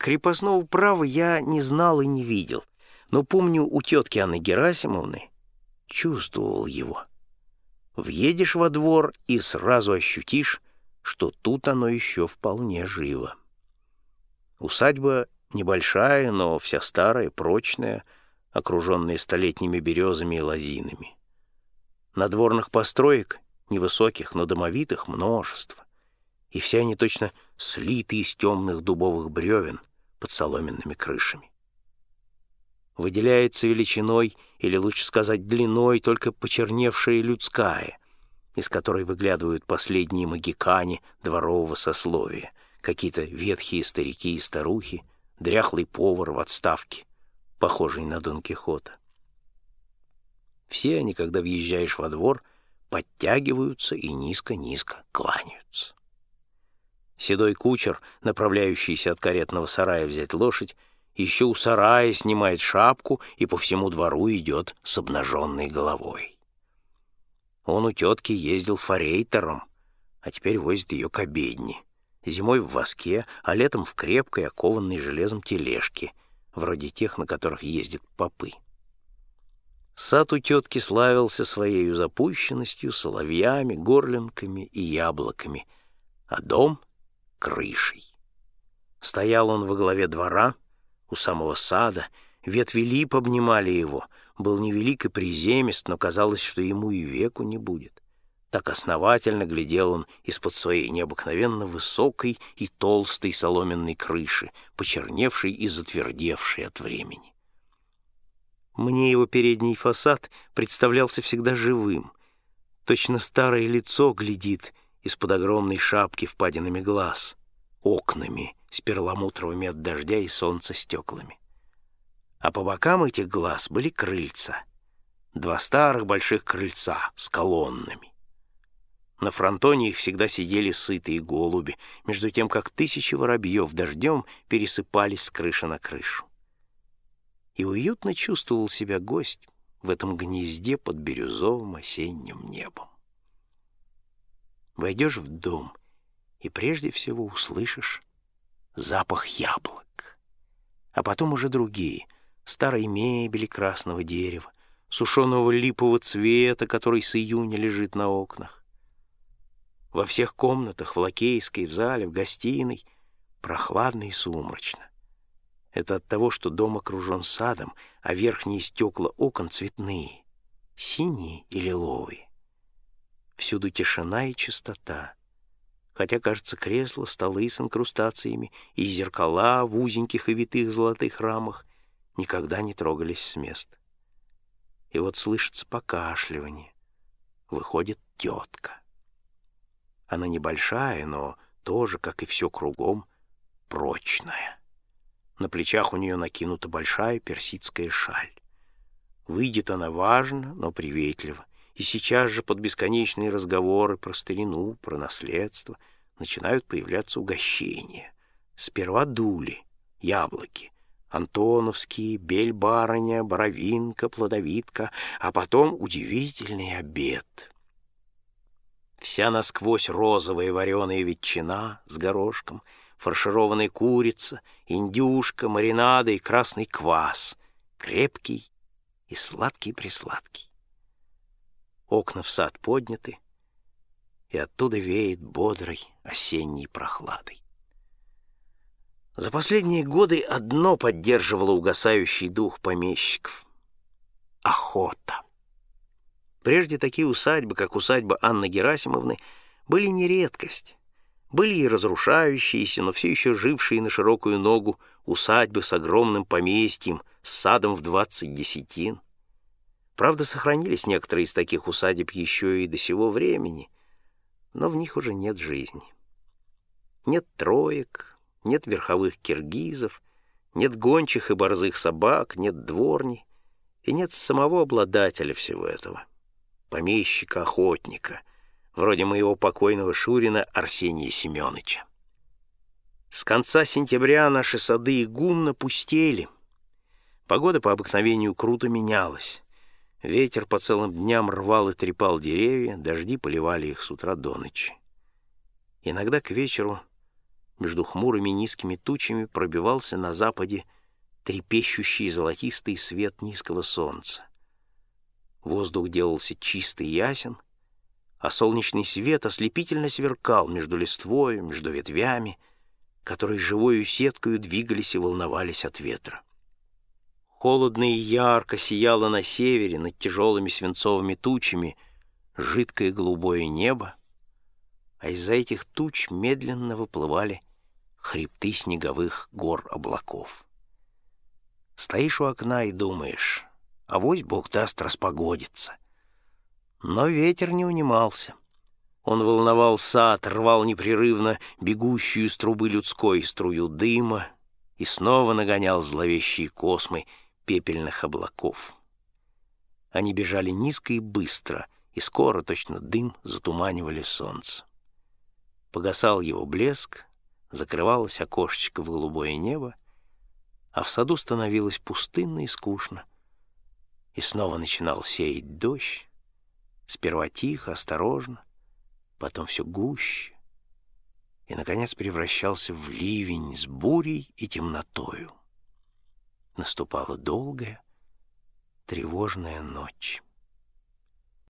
Крепостного права я не знал и не видел, но помню у тетки Анны Герасимовны чувствовал его. Въедешь во двор и сразу ощутишь, что тут оно еще вполне живо. Усадьба небольшая, но вся старая, прочная, окруженная столетними березами и лозинами. Надворных построек, невысоких, но домовитых, множество. И все они точно слиты из темных дубовых бревен под соломенными крышами. Выделяется величиной, или лучше сказать длиной, только почерневшая людская, из которой выглядывают последние магикане дворового сословия, какие-то ветхие старики и старухи, дряхлый повар в отставке, похожий на Дон Кихота. Все они, когда въезжаешь во двор, подтягиваются и низко-низко кланяются. Седой кучер, направляющийся от каретного сарая взять лошадь, еще у сарая снимает шапку и по всему двору идет с обнаженной головой. Он у тетки ездил форейтером, а теперь возит ее к обедне. Зимой в воске, а летом в крепкой, окованной железом тележке, вроде тех, на которых ездят попы. Сад у тетки славился своей запущенностью, соловьями, горлинками и яблоками, а дом — крышей. Стоял он во главе двора, у самого сада, ветви лип обнимали его, был невелик и приземист, но казалось, что ему и веку не будет. Так основательно глядел он из-под своей необыкновенно высокой и толстой соломенной крыши, почерневшей и затвердевшей от времени. Мне его передний фасад представлялся всегда живым. Точно старое лицо глядит из-под огромной шапки впадинами глаз, окнами с перламутровыми от дождя и солнца стеклами. А по бокам этих глаз были крыльца, два старых больших крыльца с колоннами. На фронтоне их всегда сидели сытые голуби, между тем, как тысячи воробьев дождем пересыпались с крыши на крышу и уютно чувствовал себя гость в этом гнезде под бирюзовым осенним небом. Войдешь в дом и прежде всего услышишь запах яблок, а потом уже другие, старой мебели красного дерева, сушеного липового цвета, который с июня лежит на окнах. Во всех комнатах, в лакейской, в зале, в гостиной, прохладно и сумрачно. Это от того, что дом окружен садом, а верхние стекла окон цветные, синие и лиловые. Всюду тишина и чистота. Хотя, кажется, кресла, столы с инкрустациями и зеркала в узеньких и витых золотых рамах никогда не трогались с места. И вот слышится покашливание. Выходит тетка. Она небольшая, но тоже, как и все кругом, прочная. На плечах у нее накинута большая персидская шаль. Выйдет она важно, но приветливо, и сейчас же под бесконечные разговоры про старину, про наследство начинают появляться угощения. Сперва дули, яблоки, антоновские, бель-барыня, боровинка, плодовитка, а потом удивительный обед. Вся насквозь розовая вареная ветчина с горошком — фаршированная курица, индюшка, маринада и красный квас, крепкий и сладкий-присладкий. Окна в сад подняты, и оттуда веет бодрой осенней прохладой. За последние годы одно поддерживало угасающий дух помещиков — охота. Прежде такие усадьбы, как усадьба Анны Герасимовны, были не редкость. Были и разрушающиеся, но все еще жившие на широкую ногу усадьбы с огромным поместьем, с садом в двадцать десятин. Правда, сохранились некоторые из таких усадеб еще и до сего времени, но в них уже нет жизни. Нет троек, нет верховых киргизов, нет гончих и борзых собак, нет дворни, и нет самого обладателя всего этого, помещика-охотника — вроде моего покойного Шурина Арсения Семеновича. С конца сентября наши сады и гумно пустели. Погода по обыкновению круто менялась. Ветер по целым дням рвал и трепал деревья, дожди поливали их с утра до ночи. Иногда к вечеру между хмурыми низкими тучами пробивался на западе трепещущий золотистый свет низкого солнца. Воздух делался чистый и ясен, а солнечный свет ослепительно сверкал между листвой, между ветвями, которые живою сеткою двигались и волновались от ветра. Холодно и ярко сияло на севере над тяжелыми свинцовыми тучами жидкое голубое небо, а из-за этих туч медленно выплывали хребты снеговых гор облаков. Стоишь у окна и думаешь, авось Бог даст распогодиться. Но ветер не унимался. Он волновал сад, рвал непрерывно бегущую из трубы людской струю дыма и снова нагонял зловещие космы пепельных облаков. Они бежали низко и быстро, и скоро точно дым затуманивали солнце. Погасал его блеск, закрывалось окошечко в голубое небо, а в саду становилось пустынно и скучно. И снова начинал сеять дождь, сперва тихо, осторожно, потом все гуще, и, наконец, превращался в ливень с бурей и темнотою. Наступала долгая, тревожная ночь.